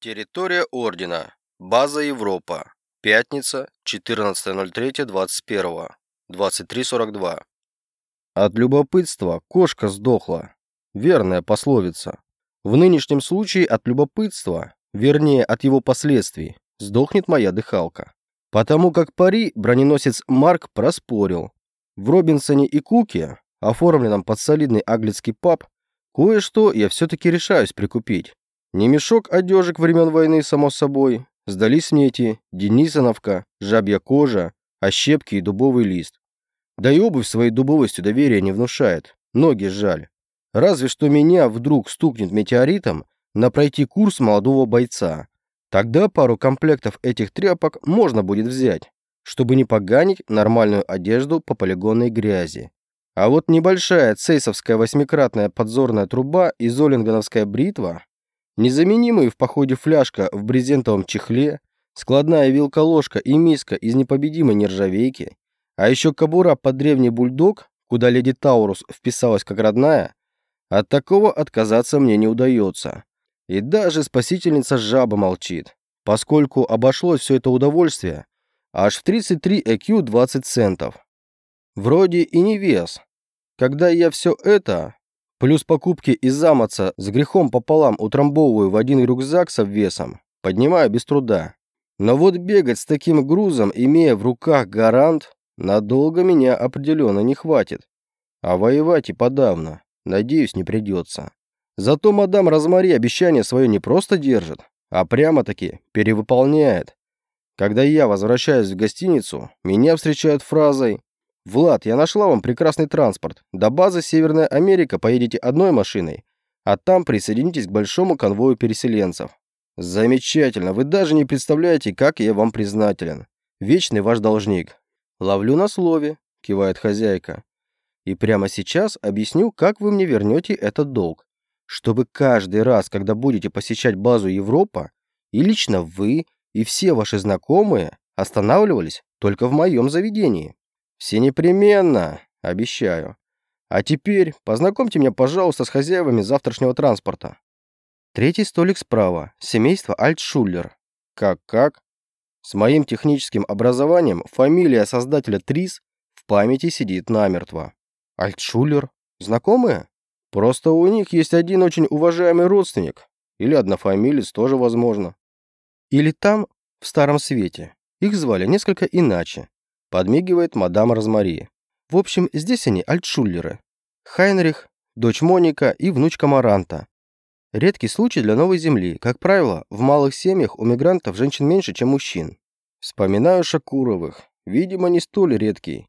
Территория Ордена. База Европа. Пятница, 14.03.21. 23.42. От любопытства кошка сдохла. Верная пословица. В нынешнем случае от любопытства, вернее от его последствий, сдохнет моя дыхалка. Потому как пари броненосец Марк проспорил. В Робинсоне и Куке, оформленном под солидный аглицкий паб, кое-что я все-таки решаюсь прикупить. Не мешок одежек времен войны, само собой. Сдались мне эти Денисоновка, жабья кожа, ощепки и дубовый лист. Да и обувь своей дубовостью доверия не внушает. Ноги жаль. Разве что меня вдруг стукнет метеоритом на пройти курс молодого бойца. Тогда пару комплектов этих тряпок можно будет взять, чтобы не поганить нормальную одежду по полигонной грязи. А вот небольшая цейсовская восьмикратная подзорная труба и золингановская бритва Незаменимые в походе фляжка в брезентовом чехле, складная вилка-ложка и миска из непобедимой нержавейки, а еще кобура под древний бульдог, куда леди Таурус вписалась как родная, от такого отказаться мне не удается. И даже спасительница жаба молчит, поскольку обошлось все это удовольствие аж в 33 EQ 20 центов. Вроде и не вес. Когда я все это, Плюс покупки из Амаца с грехом пополам утрамбовываю в один рюкзак с обвесом. Поднимаю без труда. Но вот бегать с таким грузом, имея в руках гарант, надолго меня определенно не хватит. А воевать и подавно. Надеюсь, не придется. Зато мадам Розмари обещание свое не просто держит, а прямо-таки перевыполняет. Когда я возвращаюсь в гостиницу, меня встречают фразой «Влад, я нашла вам прекрасный транспорт. До базы Северная Америка поедете одной машиной, а там присоединитесь к большому конвою переселенцев». «Замечательно. Вы даже не представляете, как я вам признателен. Вечный ваш должник». «Ловлю на слове», – кивает хозяйка. «И прямо сейчас объясню, как вы мне вернете этот долг. Чтобы каждый раз, когда будете посещать базу Европа, и лично вы, и все ваши знакомые останавливались только в моем заведении. Все непременно, обещаю. А теперь познакомьте меня, пожалуйста, с хозяевами завтрашнего транспорта. Третий столик справа. Семейство Альтшуллер. Как-как? С моим техническим образованием фамилия создателя ТРИС в памяти сидит намертво. Альтшуллер? Знакомые? Просто у них есть один очень уважаемый родственник. Или однофамилец тоже возможно. Или там, в Старом Свете. Их звали несколько иначе. Подмигивает мадам Розмари. В общем, здесь они альтшуллеры. Хайнрих, дочь Моника и внучка Маранта. Редкий случай для новой земли. Как правило, в малых семьях у мигрантов женщин меньше, чем мужчин. Вспоминаю Шакуровых. Видимо, не столь редкий.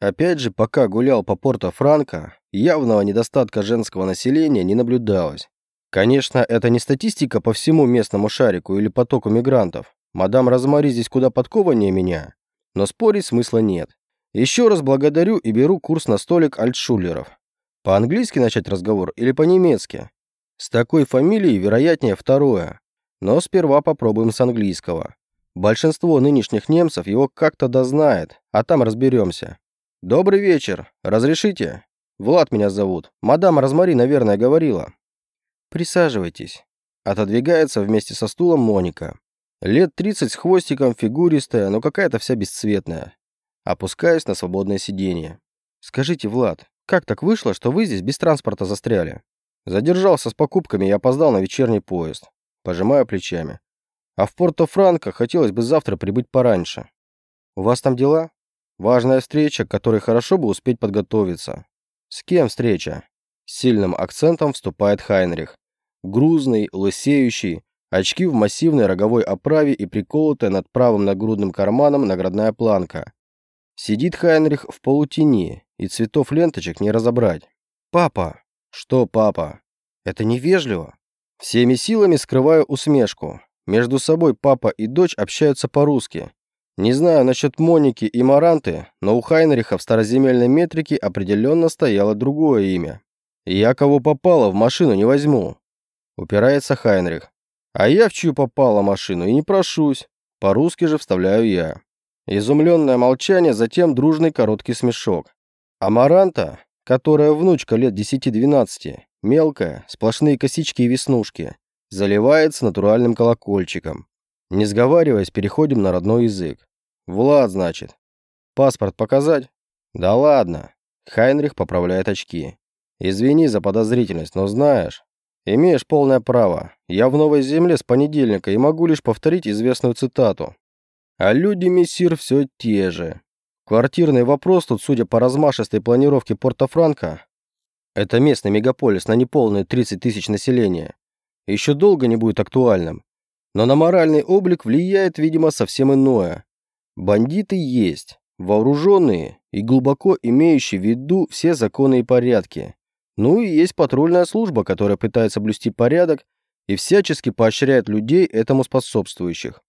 Опять же, пока гулял по Порто-Франко, явного недостатка женского населения не наблюдалось. Конечно, это не статистика по всему местному шарику или потоку мигрантов. Мадам Розмари здесь куда подкованнее меня но спорить смысла нет. Еще раз благодарю и беру курс на столик альтшулеров. По-английски начать разговор или по-немецки? С такой фамилией, вероятнее, второе. Но сперва попробуем с английского. Большинство нынешних немцев его как-то дознает, а там разберемся. Добрый вечер. Разрешите? Влад меня зовут. Мадам Розмари, наверное, говорила. Присаживайтесь. Отодвигается вместе со стулом Моника. Лет 30 с хвостиком, фигуристая, но какая-то вся бесцветная. Опускаюсь на свободное сиденье. Скажите, Влад, как так вышло, что вы здесь без транспорта застряли? Задержался с покупками и опоздал на вечерний поезд. Пожимаю плечами. А в Порто-Франко хотелось бы завтра прибыть пораньше. У вас там дела? Важная встреча, к которой хорошо бы успеть подготовиться. С кем встреча? С сильным акцентом вступает Хайнрих. Грузный, лысеющий, Очки в массивной роговой оправе и приколотая над правым нагрудным карманом наградная планка. Сидит Хайнрих в полутени, и цветов ленточек не разобрать. «Папа!» «Что, папа?» «Это невежливо!» Всеми силами скрываю усмешку. Между собой папа и дочь общаются по-русски. Не знаю насчет Моники и Маранты, но у Хайнриха в староземельной метрике определенно стояло другое имя. «Я кого попало в машину не возьму», — упирается Хайнрих. А я в чью попала машину и не прошусь. По-русски же вставляю я. Изумленное молчание, затем дружный короткий смешок. Амаранта, которая внучка лет 10-12, мелкая, сплошные косички и веснушки, заливается натуральным колокольчиком. Не сговариваясь, переходим на родной язык. Влад, значит. Паспорт показать? Да ладно. Хайнрих поправляет очки. Извини за подозрительность, но знаешь, имеешь полное право. Я в Новой Земле с понедельника и могу лишь повторить известную цитату. А люди, мессир, все те же. Квартирный вопрос тут, судя по размашистой планировке Порто-Франко, это местный мегаполис на неполные 30 тысяч населения, еще долго не будет актуальным. Но на моральный облик влияет, видимо, совсем иное. Бандиты есть, вооруженные и глубоко имеющие в виду все законы и порядки. Ну и есть патрульная служба, которая пытается блюсти порядок и всячески поощряет людей, этому способствующих.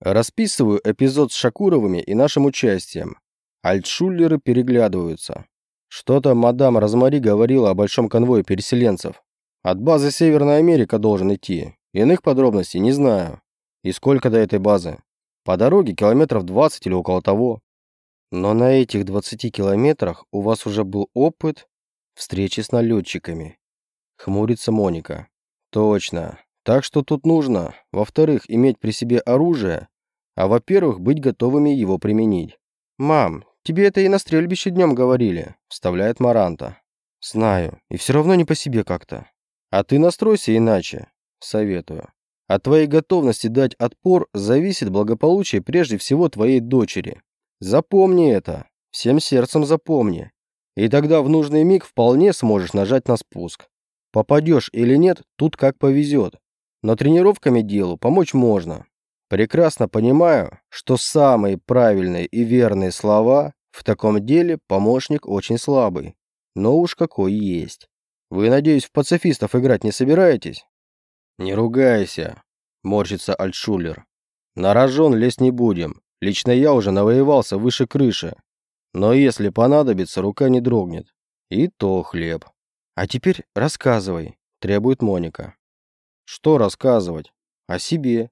Расписываю эпизод с Шакуровыми и нашим участием. Альтшуллеры переглядываются. Что-то мадам Розмари говорила о большом конвое переселенцев. От базы Северная Америка должен идти. Иных подробностей не знаю. И сколько до этой базы? По дороге километров 20 или около того. Но на этих 20 километрах у вас уже был опыт встречи с налетчиками. Хмурится Моника. Точно. Так что тут нужно, во-вторых, иметь при себе оружие, а во-первых, быть готовыми его применить. «Мам, тебе это и на стрельбище днем говорили», — вставляет Маранта. «Знаю, и все равно не по себе как-то». «А ты настройся иначе», — советую. От твоей готовности дать отпор зависит благополучие прежде всего твоей дочери. Запомни это, всем сердцем запомни. И тогда в нужный миг вполне сможешь нажать на спуск. Попадешь или нет, тут как повезет. Но тренировками делу помочь можно. Прекрасно понимаю, что самые правильные и верные слова в таком деле помощник очень слабый. Но уж какой есть. Вы, надеюсь, в пацифистов играть не собираетесь? Не ругайся, морщится Альтшулер. На рожон лезть не будем. Лично я уже навоевался выше крыши. Но если понадобится, рука не дрогнет. И то хлеб. А теперь рассказывай, требует Моника. Что рассказывать? О себе.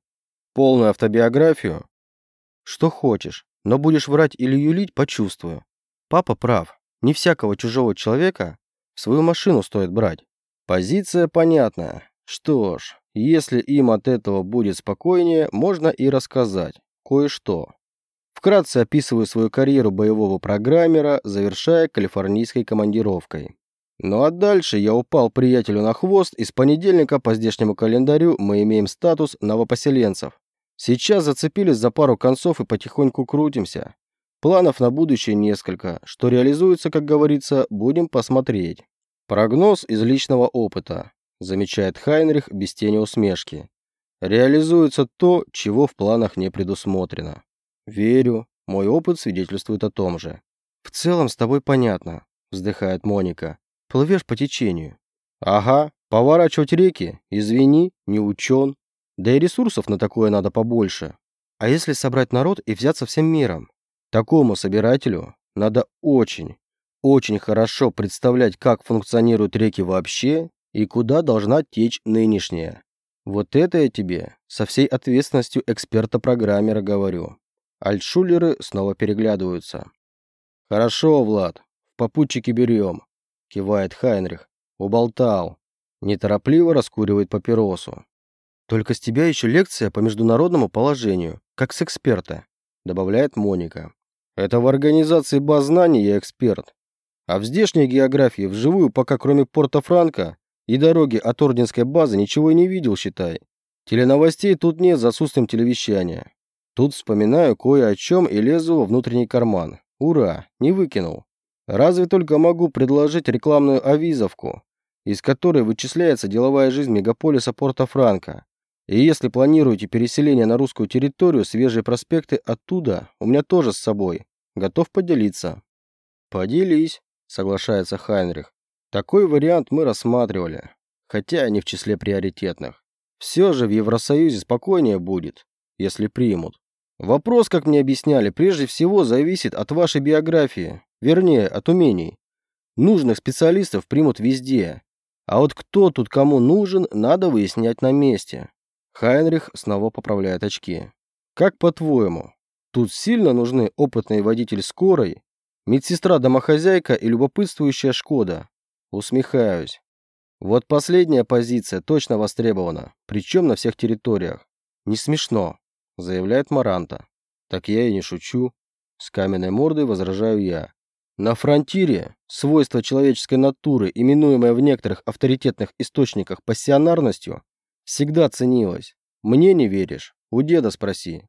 Полную автобиографию? Что хочешь, но будешь врать или юлить, почувствую. Папа прав. Не всякого чужого человека свою машину стоит брать. Позиция понятная. Что ж, если им от этого будет спокойнее, можно и рассказать кое-что. Вкратце описываю свою карьеру боевого программера, завершая калифорнийской командировкой. Ну а дальше я упал приятелю на хвост, и с понедельника по здешнему календарю мы имеем статус новопоселенцев. Сейчас зацепились за пару концов и потихоньку крутимся. Планов на будущее несколько. Что реализуется, как говорится, будем посмотреть. Прогноз из личного опыта, замечает Хайнрих без тени усмешки. Реализуется то, чего в планах не предусмотрено. Верю, мой опыт свидетельствует о том же. В целом с тобой понятно, вздыхает Моника. Плывешь по течению. Ага, поворачивать реки, извини, не учен. Да и ресурсов на такое надо побольше. А если собрать народ и взяться всем миром? Такому собирателю надо очень, очень хорошо представлять, как функционируют реки вообще и куда должна течь нынешняя. Вот это я тебе со всей ответственностью эксперта-программера говорю. Альтшулеры снова переглядываются. «Хорошо, Влад, попутчики берем», — кивает Хайнрих. «Уболтал». Неторопливо раскуривает папиросу. «Только с тебя еще лекция по международному положению, как с эксперта», — добавляет Моника. «Это в организации баз знаний я эксперт. А в здешней географии вживую пока кроме Порто-Франко и дороги от Орденской базы ничего и не видел, считай. Теленовостей тут нет за отсутствием телевещания. Тут вспоминаю кое о чем и лезу во внутренний карман. Ура, не выкинул. Разве только могу предложить рекламную авизовку, из которой вычисляется деловая жизнь мегаполиса Порто-Франко. И если планируете переселение на русскую территорию, свежие проспекты оттуда у меня тоже с собой. Готов поделиться. Поделись, соглашается Хайнрих. Такой вариант мы рассматривали, хотя не в числе приоритетных. Все же в Евросоюзе спокойнее будет, если примут. Вопрос, как мне объясняли, прежде всего зависит от вашей биографии, вернее, от умений. Нужных специалистов примут везде. А вот кто тут кому нужен, надо выяснять на месте. Хайнрих снова поправляет очки. Как по-твоему, тут сильно нужны опытный водитель скорой, медсестра-домохозяйка и любопытствующая Шкода? Усмехаюсь. Вот последняя позиция точно востребована, причем на всех территориях. Не смешно, заявляет Маранта. Так я и не шучу. С каменной мордой возражаю я. На фронтире свойство человеческой натуры, именуемое в некоторых авторитетных источниках пассионарностью, всегда ценилось. Мне не веришь? У деда спроси.